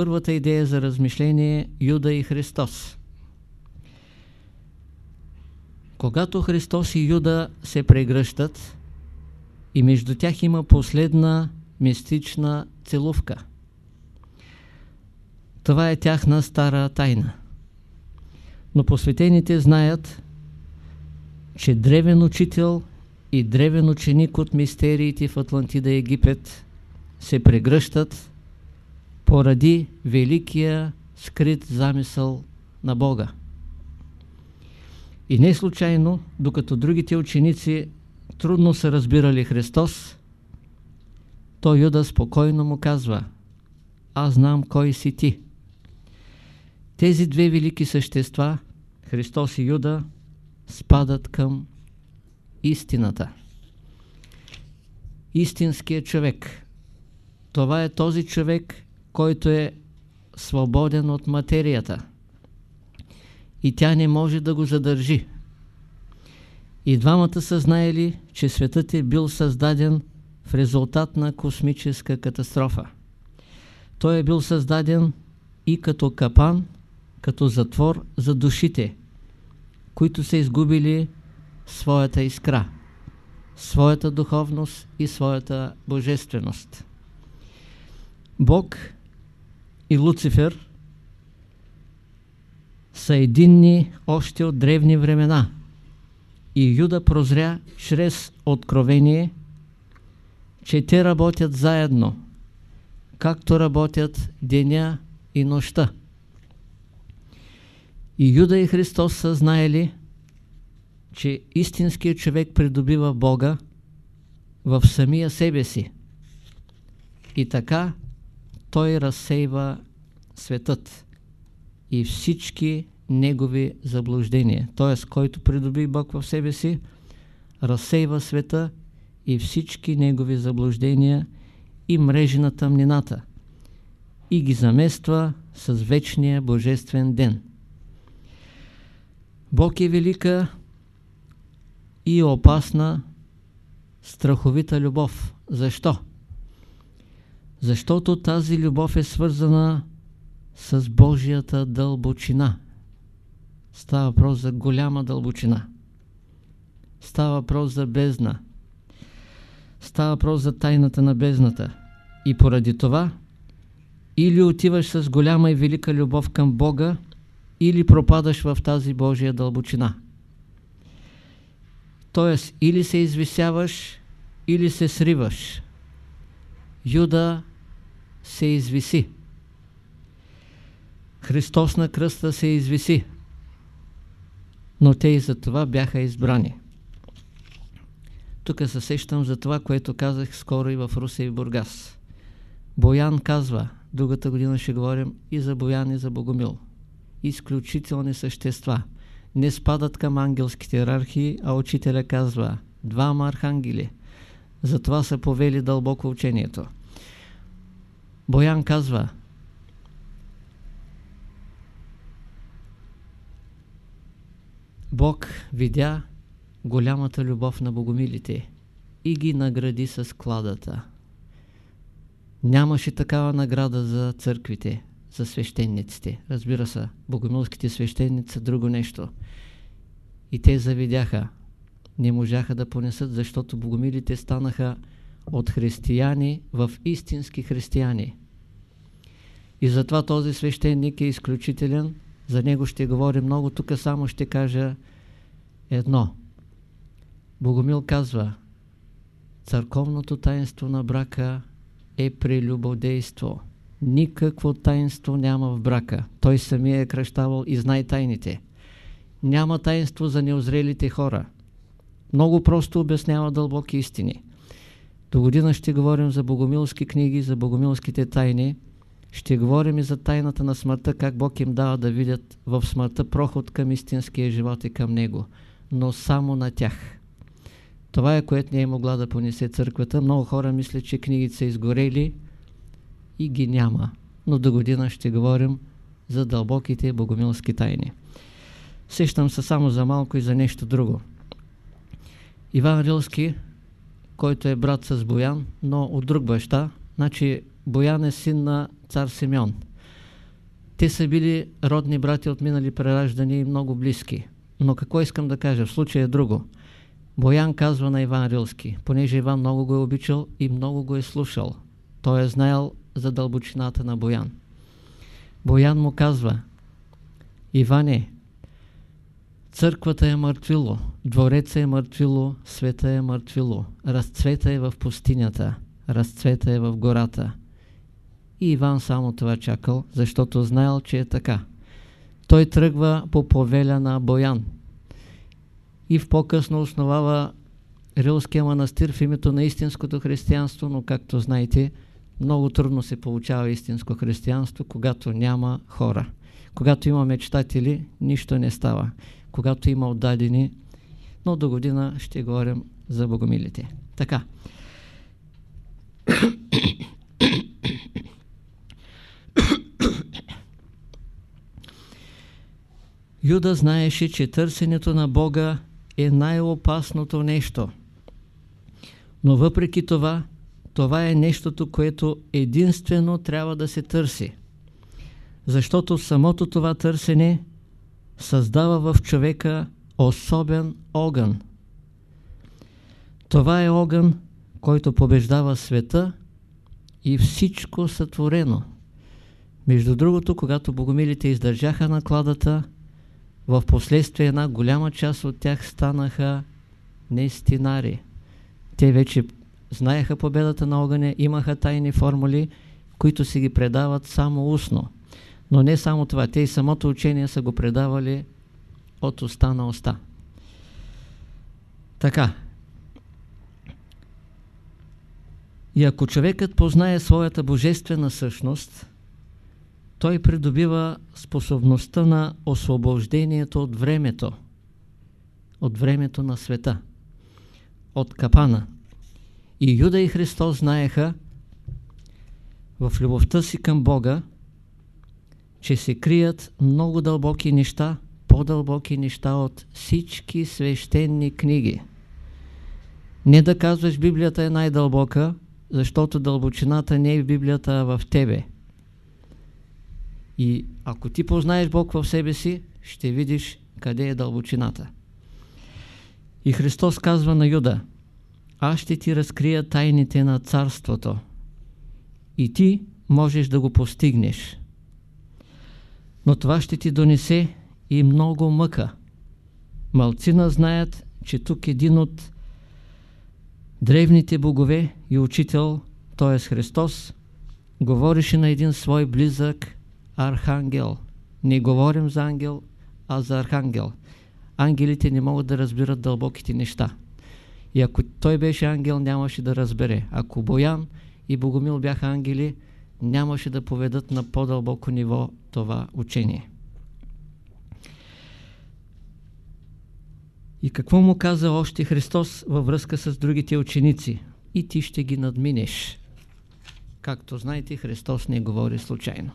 първата идея за размишление Юда и Христос. Когато Христос и Юда се прегръщат и между тях има последна мистична целувка. Това е тяхна стара тайна. Но посветените знаят, че древен учител и древен ученик от мистериите в Атлантида Египет се прегръщат поради великия скрит замисъл на Бога. И не случайно, докато другите ученици трудно са разбирали Христос, то Юда спокойно му казва Аз знам кой си ти. Тези две велики същества, Христос и Юда, спадат към истината. Истинският човек. Това е този човек, който е свободен от материята. И тя не може да го задържи. И двамата са знаели, че светът е бил създаден в резултат на космическа катастрофа. Той е бил създаден и като капан, като затвор за душите, които са изгубили своята искра, своята духовност и своята божественост. Бог и Луцифер са единни още от древни времена и Юда прозря чрез откровение, че те работят заедно, както работят деня и нощта. И Юда и Христос са знаели, че истинският човек придобива Бога в самия себе си. И така той разсейва светът и всички негови заблуждения. Т.е. който придоби Бог в себе си, разсейва света и всички негови заблуждения и мрежи на тъмнината и ги замества с вечния Божествен ден. Бог е велика и опасна, страховита любов. Защо? Защото тази любов е свързана с Божията дълбочина. Става въпрос за голяма дълбочина. Става въпрос за бездна. Става въпрос за тайната на бездната. И поради това или отиваш с голяма и велика любов към Бога, или пропадаш в тази Божия дълбочина. Тоест, или се извисяваш, или се сриваш. Юда се извиси. Христос на кръста се извиси. Но те и за това бяха избрани. Тук се сещам за това, което казах скоро и в Русе и Бургас. Боян казва, другата година ще говорим и за Боян и за Богомил. Изключителни същества. Не спадат към ангелските иерархии, а учителя казва двама архангели. Затова са повели дълбоко учението. Боян казва Бог видя голямата любов на богомилите и ги награди с кладата. Нямаше такава награда за църквите, за свещениците. Разбира се, богомилските свещеници са друго нещо. И те завидяха. Не можаха да понесат, защото богомилите станаха от християни в истински християни. И затова този свещеник е изключителен. За него ще говорим много. Тук само ще кажа едно. Богомил казва, църковното таинство на брака е прелюбодейство. Никакво таинство няма в брака. Той самия е кръщавал и знае тайните. Няма таинство за неозрелите хора. Много просто обяснява дълбоки истини. До година ще говорим за богомилски книги, за богомилските тайни. Ще говорим и за тайната на смъртта, как Бог им дава да видят в смъртта проход към истинския живот и към Него. Но само на тях. Това е което не е могла да понесе църквата. Много хора мислят, че книгите са изгорели и ги няма. Но до година ще говорим за дълбоките богомилски тайни. Сещам се само за малко и за нещо друго. Иван Рилски, който е брат с Боян, но от друг баща, значи Боян е син на цар Симеон. Те са били родни брати от минали прераждани и много близки. Но какво искам да кажа? В случая е друго. Боян казва на Иван Рилски, понеже Иван много го е обичал и много го е слушал. Той е знаел за дълбочината на Боян. Боян му казва, Иване, църквата е мъртвило, двореца е мъртвило, света е мъртвило, разцвета е в пустинята, разцвета е в гората. И Иван само това чакал, защото знаел, че е така. Той тръгва по повеля на Боян и в по-късно основава Рилския манастир в името на истинското християнство, но както знаете, много трудно се получава истинско християнство, когато няма хора. Когато има мечтатели, нищо не става. Когато има отдадени, но до година ще говорим за богомилите. Така. Юда знаеше, че търсенето на Бога е най-опасното нещо. Но въпреки това, това е нещото, което единствено трябва да се търси. Защото самото това търсене създава в човека особен огън. Това е огън, който побеждава света и всичко сътворено. Между другото, когато богомилите издържаха накладата, в последствие една голяма част от тях станаха нестинари. Те вече знаеха победата на огъня, имаха тайни формули, които си ги предават само устно. Но не само това, те и самото учение са го предавали от уста на уста. Така. И ако човекът познае своята божествена същност, той придобива способността на освобождението от времето, от времето на света, от капана. И Юда и Христос знаеха в любовта си към Бога, че се крият много дълбоки неща, по-дълбоки неща от всички свещени книги. Не да казваш Библията е най-дълбока, защото дълбочината не е в Библията, а в тебе. И ако ти познаеш Бог в себе си, ще видиш къде е дълбочината. И Христос казва на Юда, аз ще ти разкрия тайните на царството и ти можеш да го постигнеш. Но това ще ти донесе и много мъка. Малцина знаят, че тук един от древните богове и учител, т.е. Христос, говореше на един свой близък архангел. Не говорим за ангел, а за архангел. Ангелите не могат да разбират дълбоките неща. И ако той беше ангел, нямаше да разбере. Ако Боян и Богомил бяха ангели, нямаше да поведат на по-дълбоко ниво това учение. И какво му каза още Христос във връзка с другите ученици? И ти ще ги надминеш. Както знаете, Христос не говори случайно.